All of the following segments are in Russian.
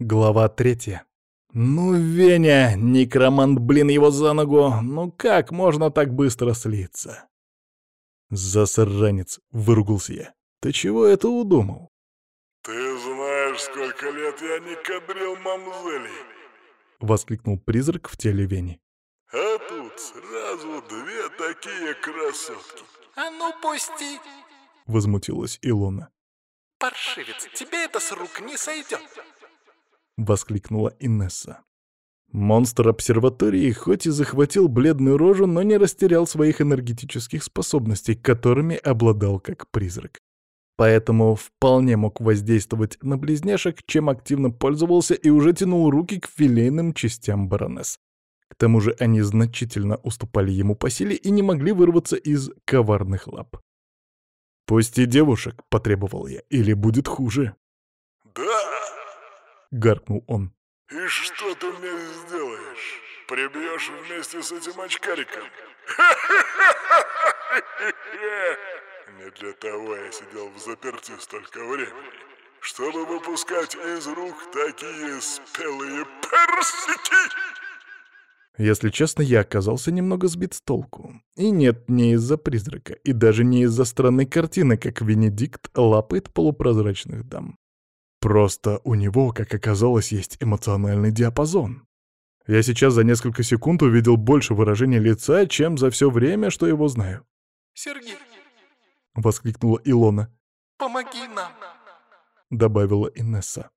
Глава третья. Ну, Веня, некромант, блин, его за ногу. Ну как можно так быстро слиться? Засранец, выругался я. Ты чего это удумал? Ты знаешь, сколько лет я не кадрил мамзели. Воскликнул призрак в теле Вени. А тут сразу две такие красотки. А ну пусти! Возмутилась Илона. Паршивец, тебе это с рук не сойдет. Воскликнула Инесса. Монстр обсерватории хоть и захватил бледную рожу, но не растерял своих энергетических способностей, которыми обладал как призрак. Поэтому вполне мог воздействовать на близняшек, чем активно пользовался и уже тянул руки к филейным частям баронесс. К тому же они значительно уступали ему по силе и не могли вырваться из коварных лап. «Пусти девушек», — потребовал я, — «или будет хуже». Да! — гаркнул он. И что ты мне сделаешь? Прибьешь вместе с этим очкариком? Не для того я сидел в заперти столько времени, чтобы выпускать из рук такие спелые персики. Если честно, я оказался немного сбит с толку. И нет, не из-за призрака, и даже не из-за странной картины, как Венедикт лапает полупрозрачных дам. Просто у него, как оказалось, есть эмоциональный диапазон. Я сейчас за несколько секунд увидел больше выражения лица, чем за все время, что его знаю. Сергей, — воскликнула Илона, помоги нам. — добавила Инесса.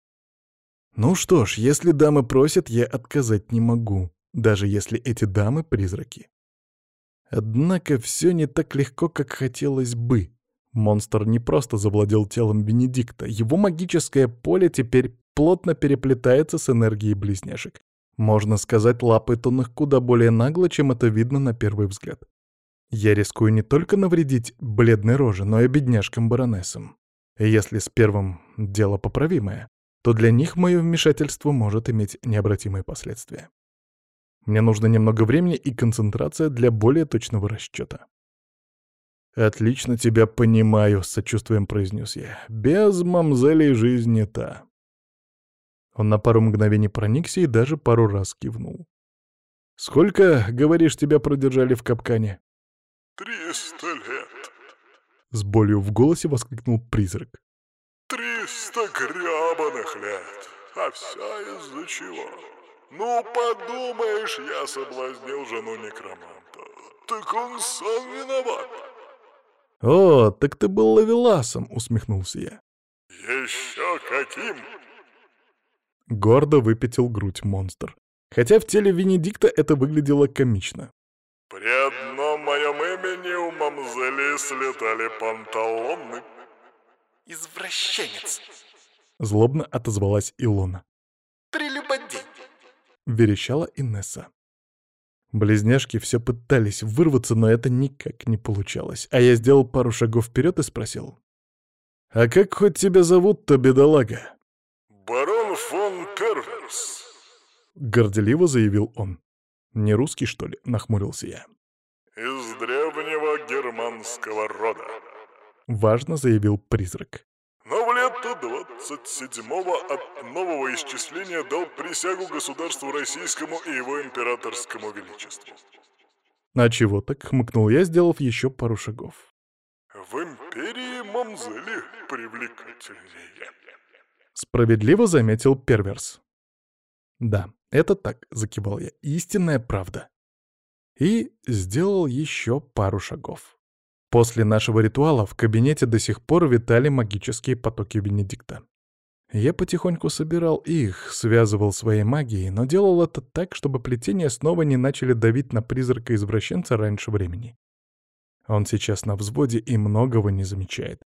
Ну что ж, если дамы просят, я отказать не могу, даже если эти дамы — призраки. Однако все не так легко, как хотелось бы. Монстр не просто завладел телом Бенедикта, его магическое поле теперь плотно переплетается с энергией близняшек. Можно сказать, лапает он их куда более нагло, чем это видно на первый взгляд. Я рискую не только навредить бледной роже, но и бедняжкам-баронессам. Если с первым дело поправимое, то для них мое вмешательство может иметь необратимые последствия. Мне нужно немного времени и концентрация для более точного расчета. «Отлично тебя понимаю», — с сочувствием произнес я. «Без мамзелей жизнь не та». Он на пару мгновений проникся и даже пару раз кивнул. «Сколько, говоришь, тебя продержали в капкане?» Триста лет. С болью в голосе воскликнул призрак. Триста гребаных лет. А вся из-за чего? Ну, подумаешь, я соблазнил жену некроманта. Так он сам виноват. «О, так ты был лавеласом!» — усмехнулся я. Еще каким? Гордо выпятил грудь монстр. Хотя в теле Венедикта это выглядело комично. При одном моем имени у мамзели слетали панталоны. Извращенец, Злобно отозвалась Илона. прелюбодей. Верещала Инесса. Близняшки все пытались вырваться, но это никак не получалось. А я сделал пару шагов вперед и спросил. «А как хоть тебя зовут-то, бедолага?» Барон фон Перверс. Горделиво заявил он. «Не русский, что ли?» — нахмурился я. Из древнего германского рода. Важно заявил призрак. Лето 27-го от нового исчисления дал присягу государству российскому и его императорскому величеству. «А чего так?» — хмыкнул я, сделав еще пару шагов. В империи мамзели привлекательнее. Справедливо заметил Перверс. «Да, это так», — закивал я, — «истинная правда». И сделал еще пару шагов. После нашего ритуала в кабинете до сих пор витали магические потоки Венедикта. Я потихоньку собирал их, связывал своей магией, но делал это так, чтобы плетения снова не начали давить на призрака-извращенца раньше времени. Он сейчас на взводе и многого не замечает.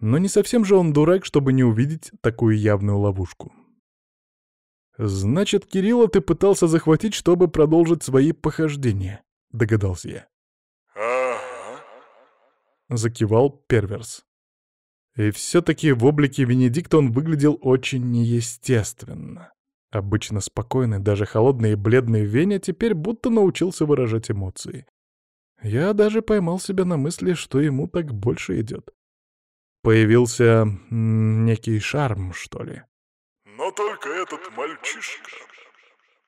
Но не совсем же он дурак, чтобы не увидеть такую явную ловушку. «Значит, Кирилла ты пытался захватить, чтобы продолжить свои похождения», — догадался я. Закивал Перверс. И все-таки в облике Венедикта он выглядел очень неестественно. Обычно спокойный, даже холодный и бледный Веня теперь будто научился выражать эмоции. Я даже поймал себя на мысли, что ему так больше идет. Появился некий шарм, что ли. Но только это этот мальчишка.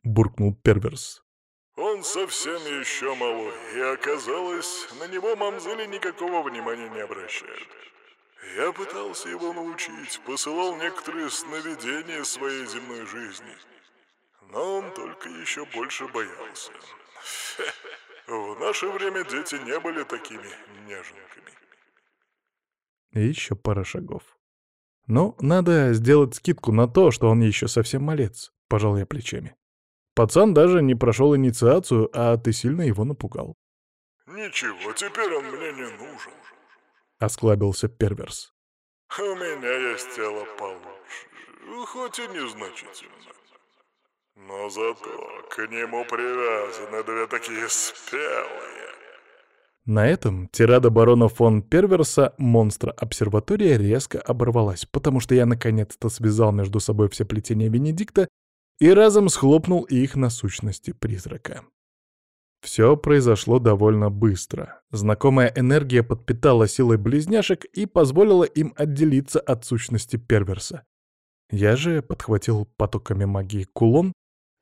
Буркнул Перверс. Он совсем еще малой, и оказалось, на него мамзели никакого внимания не обращают. Я пытался его научить, посылал некоторые сновидения своей земной жизни. Но он только еще больше боялся. В наше время дети не были такими неженками. Еще пара шагов. Ну, надо сделать скидку на то, что он еще совсем малец, пожал я плечами. Пацан даже не прошел инициацию, а ты сильно его напугал. «Ничего, теперь он мне не нужен», — осклабился Перверс. «У меня есть тело получше, хоть и незначительно. Но зато к нему привязаны две такие спелые». На этом тирада барона фон Перверса «Монстра обсерватория» резко оборвалась, потому что я наконец-то связал между собой все плетения Венедикта и разом схлопнул их на сущности призрака. Все произошло довольно быстро. Знакомая энергия подпитала силой близняшек и позволила им отделиться от сущности перверса. Я же подхватил потоками магии кулон,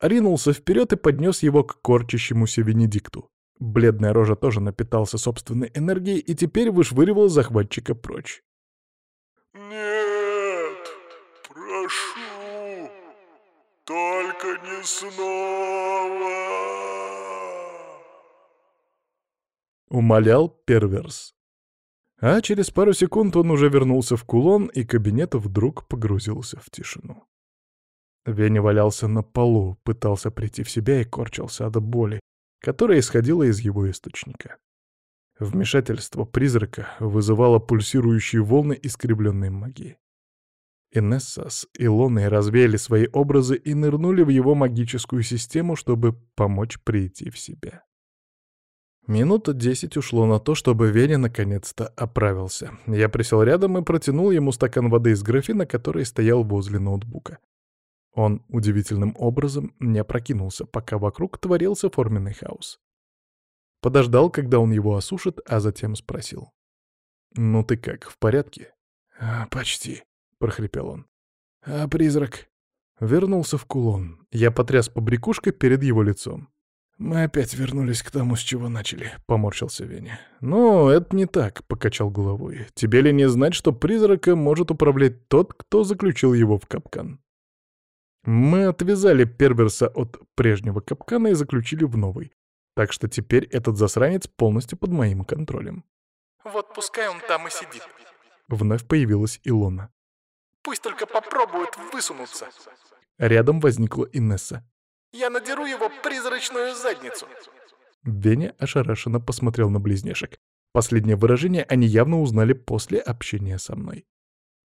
ринулся вперед и поднес его к корчащемуся Венедикту. Бледная рожа тоже напитался собственной энергией и теперь вышвыривал захватчика прочь. «Нет, прошу!» Только не снова!» Умолял Перверс. А через пару секунд он уже вернулся в кулон, и кабинет вдруг погрузился в тишину. Веня валялся на полу, пытался прийти в себя и корчился от боли, которая исходила из его источника. Вмешательство призрака вызывало пульсирующие волны искривленной магии. Инесса с Илоной развеяли свои образы и нырнули в его магическую систему, чтобы помочь прийти в себя. Минута десять ушло на то, чтобы Веня наконец-то оправился. Я присел рядом и протянул ему стакан воды из графина, который стоял возле ноутбука. Он удивительным образом не опрокинулся, пока вокруг творился форменный хаос. Подождал, когда он его осушит, а затем спросил. «Ну ты как, в порядке?» «А, «Почти», прохрипел он. «А призрак?» Вернулся в кулон. Я потряс побрякушкой перед его лицом. «Мы опять вернулись к тому, с чего начали», — поморщился Веня. «Ну, это не так», — покачал головой. «Тебе ли не знать, что призраком может управлять тот, кто заключил его в капкан?» Мы отвязали Перверса от прежнего капкана и заключили в новый. Так что теперь этот засранец полностью под моим контролем. «Вот пускай он там и сидит». Вновь появилась Илона. Пусть только попробует высунуться. Рядом возникла Инесса. Я надеру его призрачную задницу. Веня ошарашенно посмотрел на близняшек. Последнее выражение они явно узнали после общения со мной.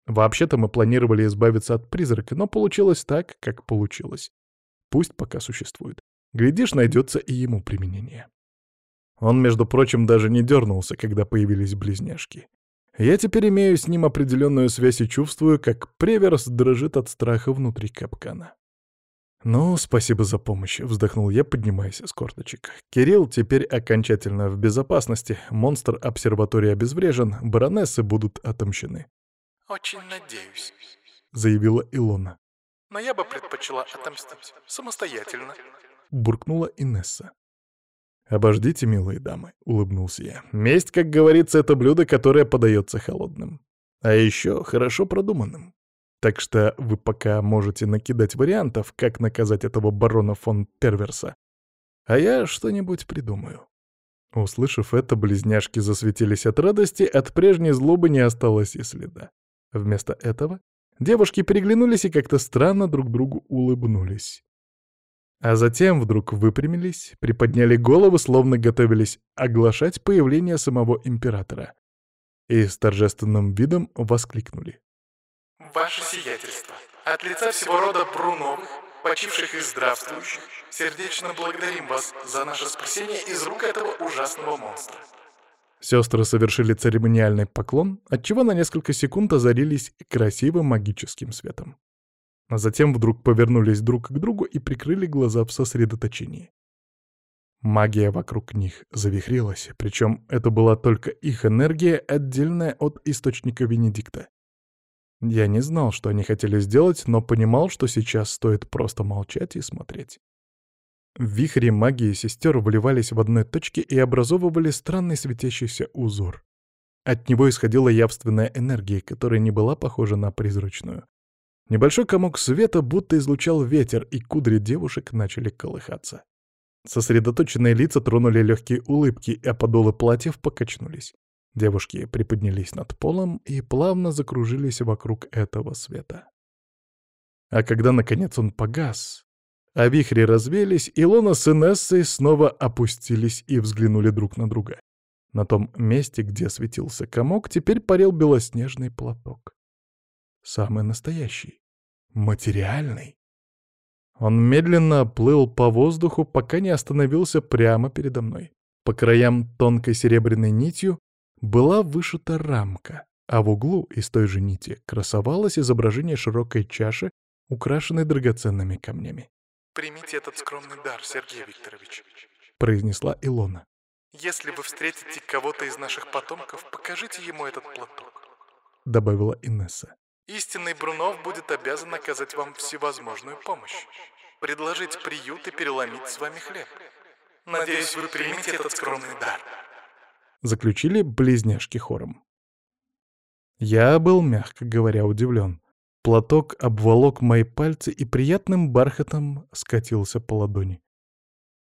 Вообще-то мы планировали избавиться от призрака, но получилось так, как получилось. Пусть пока существует. Глядишь, найдется и ему применение. Он, между прочим, даже не дернулся, когда появились близняшки. Я теперь имею с ним определенную связь и чувствую, как преверс дрожит от страха внутри капкана. «Ну, спасибо за помощь», — вздохнул я, поднимаясь с корточек. «Кирилл теперь окончательно в безопасности, монстр обсерватории обезврежен, баронессы будут отомщены». «Очень надеюсь», — заявила Илона. «Но я бы предпочла отомстить самостоятельно», — буркнула Инесса. «Обождите, милые дамы», — улыбнулся я. «Месть, как говорится, это блюдо, которое подается холодным. А еще хорошо продуманным. Так что вы пока можете накидать вариантов, как наказать этого барона фон Перверса. А я что-нибудь придумаю». Услышав это, близняшки засветились от радости, от прежней злобы не осталось и следа. Вместо этого девушки переглянулись и как-то странно друг другу улыбнулись. А затем вдруг выпрямились, приподняли головы, словно готовились оглашать появление самого императора. И с торжественным видом воскликнули. «Ваше сиятельство, от лица всего рода Бруновых, почивших и здравствующих, сердечно благодарим вас за наше спасение из рук этого ужасного монстра». Сестры совершили церемониальный поклон, отчего на несколько секунд озарились красивым магическим светом а затем вдруг повернулись друг к другу и прикрыли глаза в сосредоточении. Магия вокруг них завихрилась, причем это была только их энергия, отдельная от источника Венедикта. Я не знал, что они хотели сделать, но понимал, что сейчас стоит просто молчать и смотреть. Вихри магии сестер вливались в одной точке и образовывали странный светящийся узор. От него исходила явственная энергия, которая не была похожа на призрачную. Небольшой комок света будто излучал ветер, и кудри девушек начали колыхаться. Сосредоточенные лица тронули легкие улыбки, а подолы платьев покачнулись. Девушки приподнялись над полом и плавно закружились вокруг этого света. А когда, наконец, он погас, а вихри развеялись, Илона с Инессой снова опустились и взглянули друг на друга. На том месте, где светился комок, теперь парил белоснежный платок. Самый настоящий. Материальный. Он медленно плыл по воздуху, пока не остановился прямо передо мной. По краям тонкой серебряной нитью была вышита рамка, а в углу из той же нити красовалось изображение широкой чаши, украшенной драгоценными камнями. «Примите этот скромный дар, Сергей Викторович», — произнесла Илона. «Если вы встретите кого-то из наших потомков, покажите ему этот платок», — добавила Инесса. «Истинный Брунов будет обязан оказать вам всевозможную помощь, предложить приют и переломить с вами хлеб. Надеюсь, вы примете этот скромный дар» заключили близняшки хором. Я был, мягко говоря, удивлен. Платок обволок мои пальцы и приятным бархатом скатился по ладони.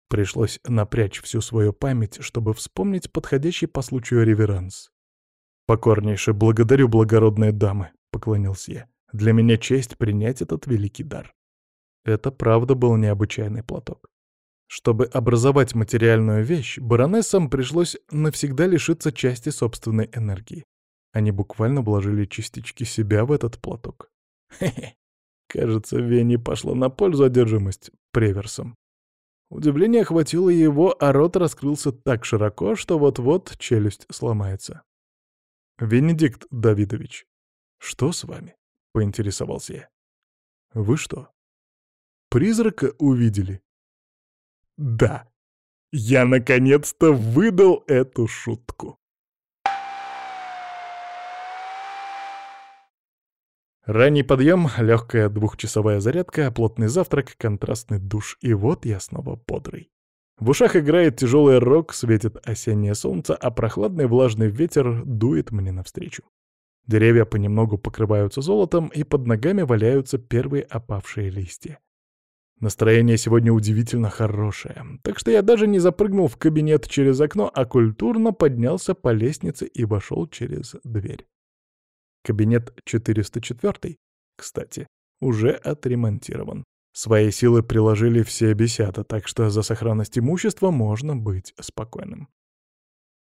Пришлось напрячь всю свою память, чтобы вспомнить подходящий по случаю реверанс. «Покорнейше благодарю, благородные дамы», — поклонился я. «Для меня честь принять этот великий дар». Это правда был необычайный платок. Чтобы образовать материальную вещь, баронессам пришлось навсегда лишиться части собственной энергии. Они буквально вложили частички себя в этот платок. Хе-хе. Кажется, Вене пошла на пользу одержимость преверсом. Удивление охватило его, а рот раскрылся так широко, что вот-вот челюсть сломается. «Венедикт Давидович, что с вами?» — поинтересовался я. «Вы что, призрака увидели?» Да, я наконец-то выдал эту шутку. Ранний подъем, легкая двухчасовая зарядка, плотный завтрак, контрастный душ, и вот я снова бодрый. В ушах играет тяжелый рок, светит осеннее солнце, а прохладный влажный ветер дует мне навстречу. Деревья понемногу покрываются золотом, и под ногами валяются первые опавшие листья. Настроение сегодня удивительно хорошее, так что я даже не запрыгнул в кабинет через окно, а культурно поднялся по лестнице и вошел через дверь. Кабинет 404, кстати, уже отремонтирован. Свои силы приложили все бесята, так что за сохранность имущества можно быть спокойным.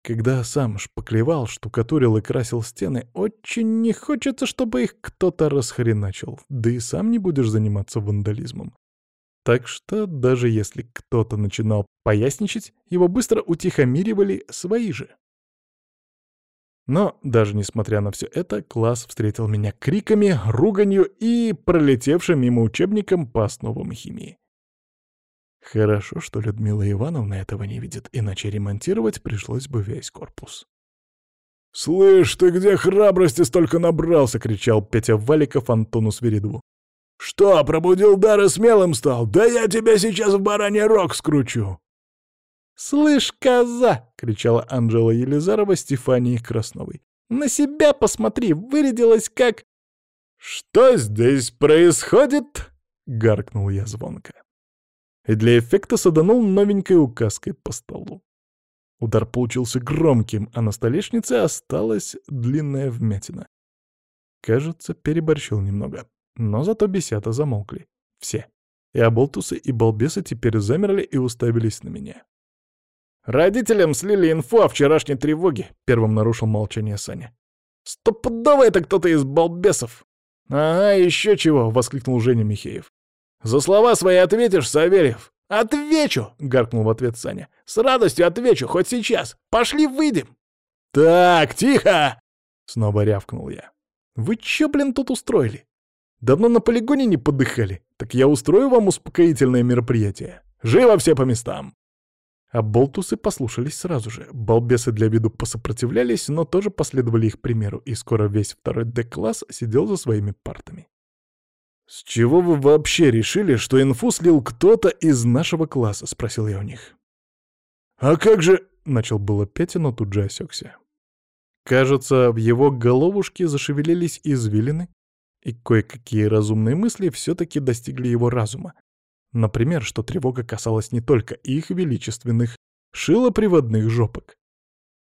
Когда сам шпаклевал, штукатурил и красил стены, очень не хочется, чтобы их кто-то расхреначил, да и сам не будешь заниматься вандализмом. Так что даже если кто-то начинал поясничать, его быстро утихомиривали свои же. Но даже несмотря на все это, класс встретил меня криками, руганью и пролетевшим мимо учебником по основам химии. Хорошо, что Людмила Ивановна этого не видит, иначе ремонтировать пришлось бы весь корпус. «Слышь, ты где храбрости столько набрался?» — кричал Петя Валиков Антону Свиридову. «Что, пробудил дар и смелым стал? Да я тебя сейчас в бараний рог скручу!» «Слышь, коза!» — кричала Анжела Елизарова Стефании Красновой. «На себя посмотри, вырядилась как...» «Что здесь происходит?» — гаркнул я звонко. И для эффекта саданул новенькой указкой по столу. Удар получился громким, а на столешнице осталась длинная вмятина. Кажется, переборщил немного. Но зато бесята замолкли. Все. И оболтусы, и балбесы теперь замерли и уставились на меня. «Родителям слили инфу о вчерашней тревоге», — первым нарушил молчание Саня. «Стопудово это кто-то из балбесов!» «Ага, еще чего!» — воскликнул Женя Михеев. «За слова свои ответишь, Савельев?» «Отвечу!» — гаркнул в ответ Саня. «С радостью отвечу, хоть сейчас! Пошли выйдем!» «Так, тихо!» — снова рявкнул я. «Вы чё, блин, тут устроили? Давно на полигоне не подыхали? Так я устрою вам успокоительное мероприятие. Живо все по местам!» А болтусы послушались сразу же. Балбесы для виду посопротивлялись, но тоже последовали их примеру, и скоро весь второй Д-класс сидел за своими партами. «С чего вы вообще решили, что инфу слил кто-то из нашего класса?» — спросил я у них. «А как же...» — начал было Петя, но тут же осекся. Кажется, в его головушке зашевелились извилины, и кое-какие разумные мысли все-таки достигли его разума, Например, что тревога касалась не только их величественных шилоприводных жопок.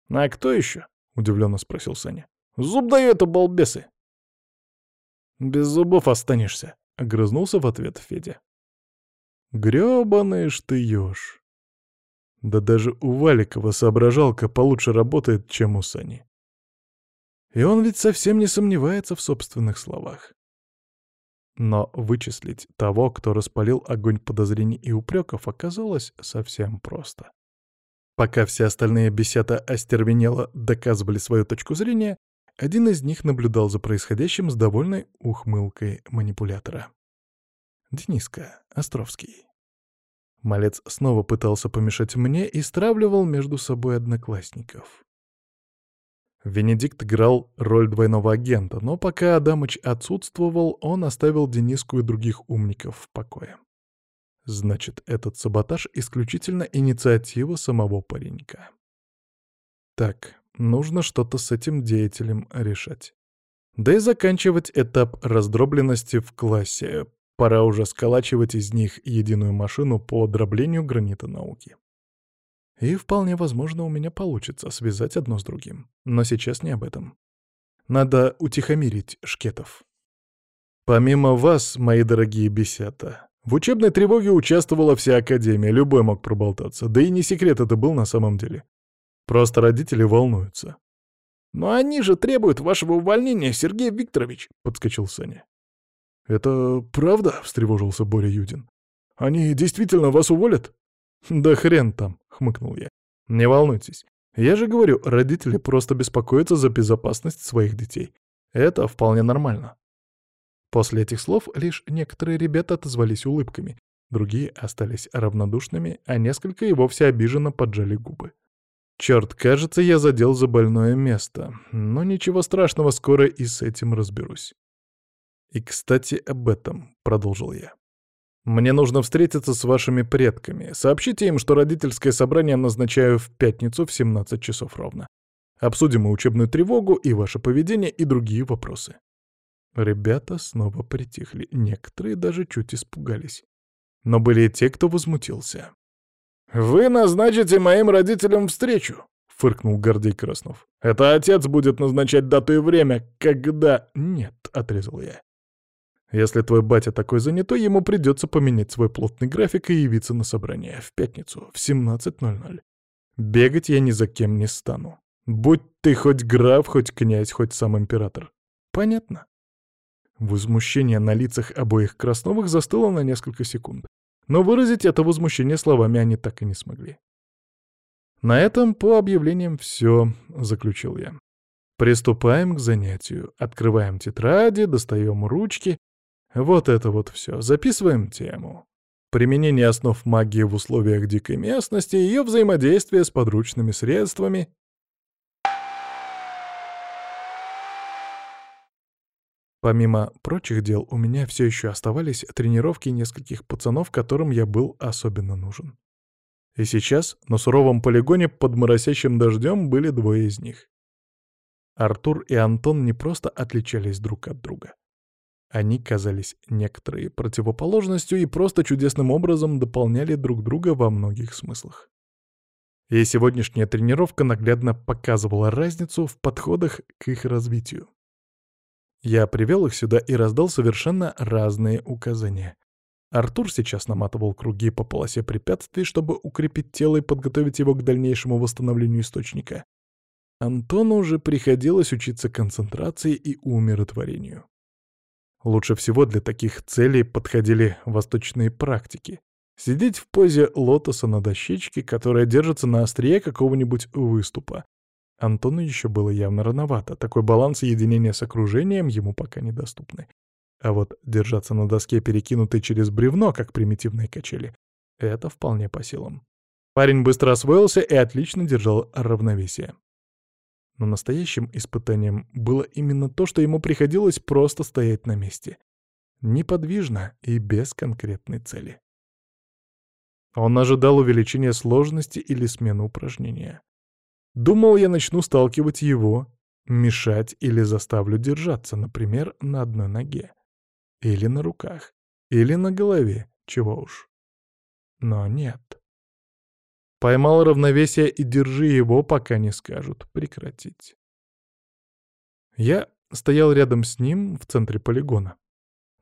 «А кто еще?» — удивленно спросил Саня. «Зуб даю это, балбесы!» «Без зубов останешься», — огрызнулся в ответ Федя. «Грёбаный ж ты ёж!» Да даже у Валикова соображалка получше работает, чем у Сани. И он ведь совсем не сомневается в собственных словах. Но вычислить того, кто распалил огонь подозрений и упреков, оказалось совсем просто. Пока все остальные бесята остервенело доказывали свою точку зрения, один из них наблюдал за происходящим с довольной ухмылкой манипулятора. Дениска Островский. Малец снова пытался помешать мне и стравливал между собой одноклассников. Венедикт играл роль двойного агента, но пока Адамыч отсутствовал, он оставил Дениску и других умников в покое. Значит, этот саботаж — исключительно инициатива самого паренька. Так, нужно что-то с этим деятелем решать. Да и заканчивать этап раздробленности в классе. Пора уже сколачивать из них единую машину по дроблению гранита науки. И вполне возможно у меня получится связать одно с другим. Но сейчас не об этом. Надо утихомирить шкетов. Помимо вас, мои дорогие бесята, в учебной тревоге участвовала вся Академия, любой мог проболтаться. Да и не секрет это был на самом деле. Просто родители волнуются. «Но они же требуют вашего увольнения, Сергей Викторович!» — подскочил Саня. «Это правда?» — встревожился Боря Юдин. «Они действительно вас уволят?» «Да хрен там», — хмыкнул я. «Не волнуйтесь. Я же говорю, родители просто беспокоятся за безопасность своих детей. Это вполне нормально». После этих слов лишь некоторые ребята отозвались улыбками, другие остались равнодушными, а несколько и вовсе обиженно поджали губы. Черт, кажется, я задел за больное место, но ничего страшного, скоро и с этим разберусь. «И, кстати, об этом», — продолжил я. Мне нужно встретиться с вашими предками. Сообщите им, что родительское собрание назначаю в пятницу в 17 часов ровно. Обсудим и учебную тревогу, и ваше поведение, и другие вопросы». Ребята снова притихли, некоторые даже чуть испугались. Но были и те, кто возмутился. «Вы назначите моим родителям встречу», — фыркнул Гордей Краснов. «Это отец будет назначать дату и время, когда...» «Нет», — отрезал я. Если твой батя такой занятой, ему придется поменять свой плотный график и явиться на собрание в пятницу в 17.00. Бегать я ни за кем не стану. Будь ты хоть граф, хоть князь, хоть сам император. Понятно? Возмущение на лицах обоих Красновых застыло на несколько секунд. Но выразить это возмущение словами они так и не смогли. На этом по объявлениям все, заключил я. Приступаем к занятию. Открываем тетради, достаем ручки вот это вот все. Записываем тему. Применение основ магии в условиях дикой местности, ее взаимодействие с подручными средствами. Помимо прочих дел, у меня все еще оставались тренировки нескольких пацанов, которым я был особенно нужен. И сейчас на суровом полигоне под моросящим дождем были двое из них. Артур и Антон не просто отличались друг от друга. Они казались некоторой противоположностью и просто чудесным образом дополняли друг друга во многих смыслах. И сегодняшняя тренировка наглядно показывала разницу в подходах к их развитию. Я привел их сюда и раздал совершенно разные указания. Артур сейчас наматывал круги по полосе препятствий, чтобы укрепить тело и подготовить его к дальнейшему восстановлению источника. Антону уже приходилось учиться концентрации и умиротворению. Лучше всего для таких целей подходили восточные практики. Сидеть в позе лотоса на дощечке, которая держится на острие какого-нибудь выступа. Антону еще было явно рановато, такой баланс единения с окружением ему пока недоступны. А вот держаться на доске, перекинутой через бревно, как примитивные качели, это вполне по силам. Парень быстро освоился и отлично держал равновесие. Но настоящим испытанием было именно то, что ему приходилось просто стоять на месте. Неподвижно и без конкретной цели. Он ожидал увеличения сложности или смены упражнения. Думал, я начну сталкивать его, мешать или заставлю держаться, например, на одной ноге. Или на руках. Или на голове, чего уж. Но нет. Поймал равновесие и держи его, пока не скажут прекратить. Я стоял рядом с ним в центре полигона.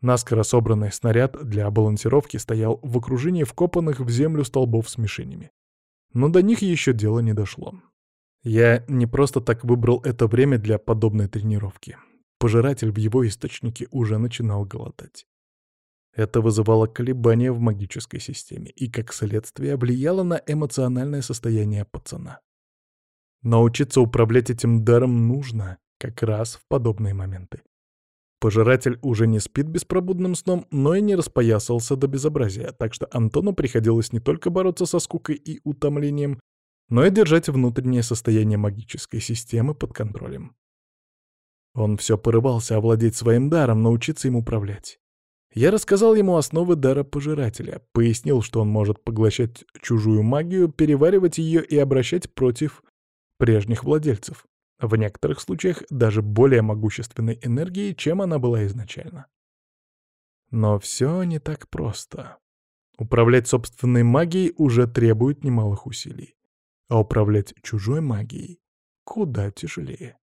Наскоро собранный снаряд для балансировки стоял в окружении вкопанных в землю столбов с мишенями. Но до них еще дело не дошло. Я не просто так выбрал это время для подобной тренировки. Пожиратель в его источнике уже начинал голодать. Это вызывало колебания в магической системе и, как следствие, влияло на эмоциональное состояние пацана. Научиться управлять этим даром нужно как раз в подобные моменты. Пожиратель уже не спит беспробудным сном, но и не распоясался до безобразия, так что Антону приходилось не только бороться со скукой и утомлением, но и держать внутреннее состояние магической системы под контролем. Он все порывался овладеть своим даром, научиться им управлять. Я рассказал ему основы дара пожирателя, пояснил, что он может поглощать чужую магию, переваривать ее и обращать против прежних владельцев в некоторых случаях даже более могущественной энергией, чем она была изначально. Но все не так просто. Управлять собственной магией уже требует немалых усилий, а управлять чужой магией куда тяжелее.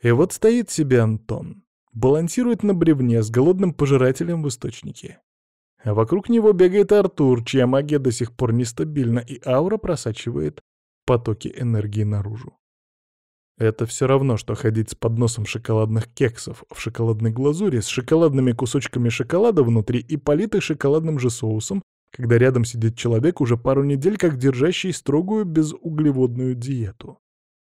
И вот стоит себе Антон, балансирует на бревне с голодным пожирателем в источнике. А вокруг него бегает Артур, чья магия до сих пор нестабильна, и аура просачивает потоки энергии наружу. Это все равно, что ходить с подносом шоколадных кексов в шоколадной глазури с шоколадными кусочками шоколада внутри и политой шоколадным же соусом, когда рядом сидит человек уже пару недель, как держащий строгую безуглеводную диету.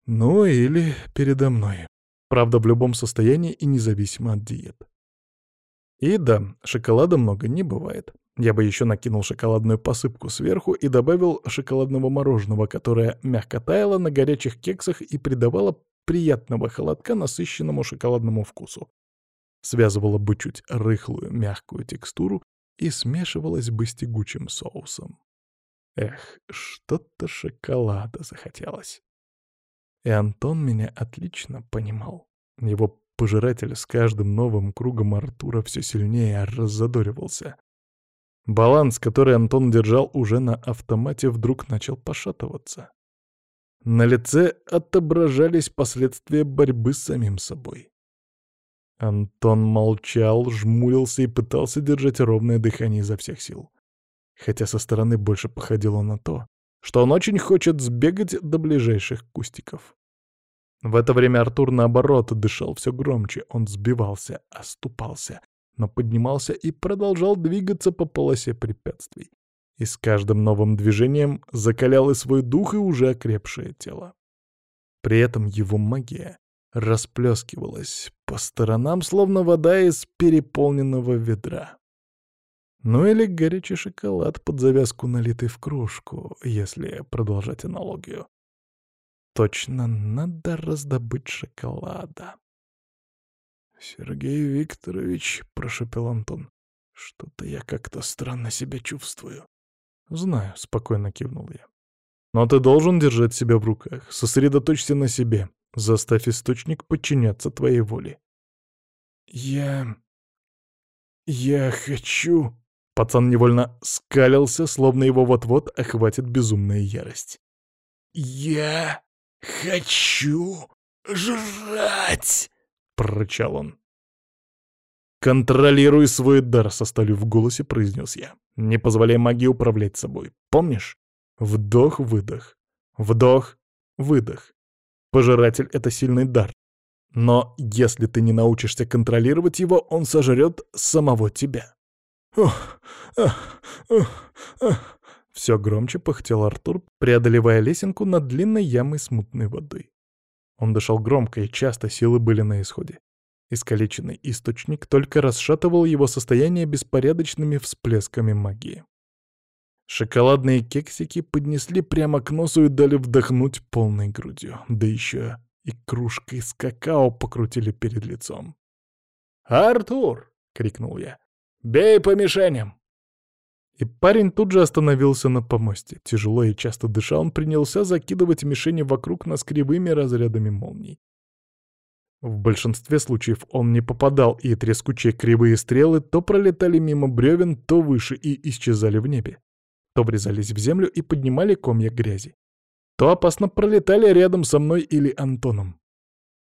Ну или передо мной. Правда, в любом состоянии и независимо от диет. И да, шоколада много не бывает. Я бы еще накинул шоколадную посыпку сверху и добавил шоколадного мороженого, которое мягко таяло на горячих кексах и придавало приятного холодка насыщенному шоколадному вкусу. Связывало бы чуть рыхлую, мягкую текстуру и смешивалось бы с тягучим соусом. Эх, что-то шоколада захотелось. И Антон меня отлично понимал. Его пожиратель с каждым новым кругом Артура все сильнее раззадоривался. Баланс, который Антон держал уже на автомате, вдруг начал пошатываться. На лице отображались последствия борьбы с самим собой. Антон молчал, жмурился и пытался держать ровное дыхание изо всех сил. Хотя со стороны больше походило на то, что он очень хочет сбегать до ближайших кустиков. В это время Артур, наоборот, дышал все громче. Он сбивался, оступался, но поднимался и продолжал двигаться по полосе препятствий. И с каждым новым движением закалял и свой дух, и уже окрепшее тело. При этом его магия расплескивалась по сторонам, словно вода из переполненного ведра. Ну или горячий шоколад под завязку, налитый в кружку, если продолжать аналогию. Точно надо раздобыть шоколада. «Сергей Викторович», — прошепел Антон, — «что-то я как-то странно себя чувствую». «Знаю», — спокойно кивнул я. «Но ты должен держать себя в руках, сосредоточься на себе, заставь источник подчиняться твоей воле». «Я... я хочу...» Пацан невольно скалился, словно его вот-вот охватит безумная ярость. «Я хочу жрать!» — прорычал он. «Контролируй свой дар», — со сталью в голосе произнес я. «Не позволяй магии управлять собой. Помнишь? Вдох-выдох. Вдох-выдох. Пожиратель — это сильный дар. Но если ты не научишься контролировать его, он сожрет самого тебя». Все громче пыхтел Артур, преодолевая лесенку над длинной ямой с мутной водой. Он дышал громко, и часто силы были на исходе. Искалеченный источник только расшатывал его состояние беспорядочными всплесками магии. Шоколадные кексики поднесли прямо к носу и дали вдохнуть полной грудью. Да еще и кружкой с какао покрутили перед лицом. «Артур!» — крикнул я. «Бей по мишеням!» И парень тут же остановился на помосте. Тяжело и часто дыша, он принялся закидывать мишени вокруг нас кривыми разрядами молний. В большинстве случаев он не попадал, и трескучие кривые стрелы то пролетали мимо бревен, то выше и исчезали в небе, то врезались в землю и поднимали комья грязи, то опасно пролетали рядом со мной или Антоном.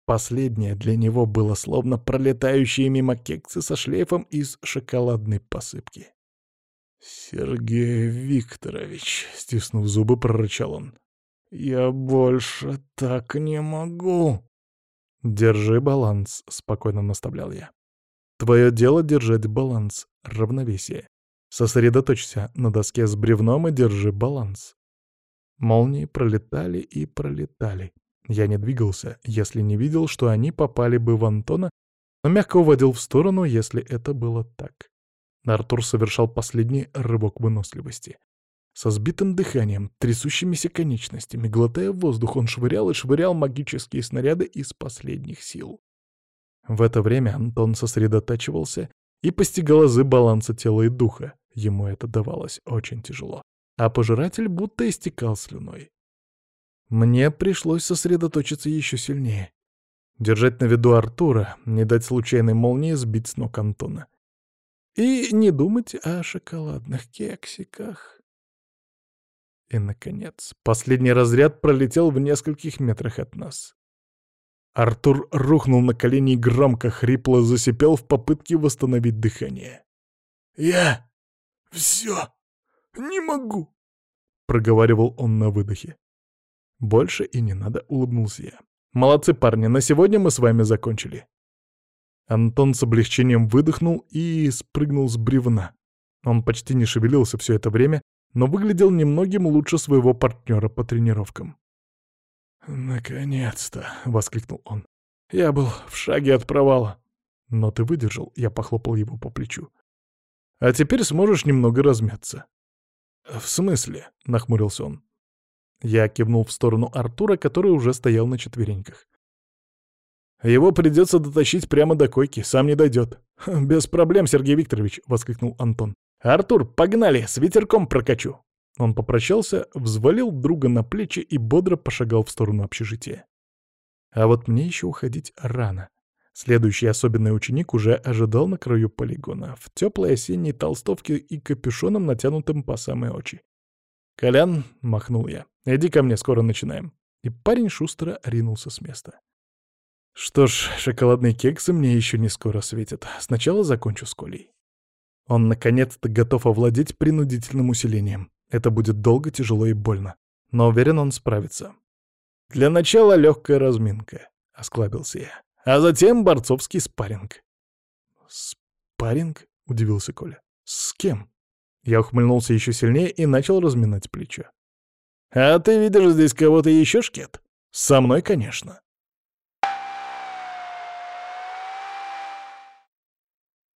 Последнее для него было словно пролетающие мимо кексы со шлейфом из шоколадной посыпки. «Сергей Викторович», — стиснув зубы, прорычал он, — «я больше так не могу». «Держи баланс», — спокойно наставлял я. «Твое дело — держать баланс, равновесие. Сосредоточься на доске с бревном и держи баланс». Молнии пролетали и пролетали. Я не двигался, если не видел, что они попали бы в Антона, но мягко уводил в сторону, если это было так. Артур совершал последний рывок выносливости. Со сбитым дыханием, трясущимися конечностями, глотая воздух, он швырял и швырял магические снаряды из последних сил. В это время Антон сосредотачивался и постигал азы баланса тела и духа. Ему это давалось очень тяжело. А пожиратель будто истекал слюной. Мне пришлось сосредоточиться еще сильнее. Держать на виду Артура, не дать случайной молнии сбить с ног Антона. И не думать о шоколадных кексиках. И, наконец, последний разряд пролетел в нескольких метрах от нас. Артур рухнул на колени и громко, хрипло засипел в попытке восстановить дыхание. «Я все не могу», — проговаривал он на выдохе. «Больше и не надо», — улыбнулся я. «Молодцы, парни, на сегодня мы с вами закончили». Антон с облегчением выдохнул и спрыгнул с бревна. Он почти не шевелился все это время, но выглядел немногим лучше своего партнера по тренировкам. «Наконец-то!» — воскликнул он. «Я был в шаге от провала». «Но ты выдержал», — я похлопал его по плечу. «А теперь сможешь немного размяться». «В смысле?» — нахмурился он. Я кивнул в сторону Артура, который уже стоял на четвереньках. «Его придется дотащить прямо до койки, сам не дойдет». «Без проблем, Сергей Викторович», — воскликнул Антон. «Артур, погнали, с ветерком прокачу!» Он попрощался, взвалил друга на плечи и бодро пошагал в сторону общежития. А вот мне еще уходить рано. Следующий особенный ученик уже ожидал на краю полигона, в теплой осенней толстовке и капюшоном, натянутым по самые очи. «Колян», — махнул я, — «иди ко мне, скоро начинаем». И парень шустро ринулся с места. Что ж, шоколадные кексы мне еще не скоро светят. Сначала закончу с Колей. Он наконец-то готов овладеть принудительным усилением. Это будет долго, тяжело и больно. Но уверен, он справится. «Для начала легкая разминка», — осклабился я. «А затем борцовский спарринг». «Спарринг?» — удивился Коля. «С кем?» Я ухмыльнулся еще сильнее и начал разминать плечо. «А ты видишь здесь кого-то еще, Шкет?» «Со мной, конечно».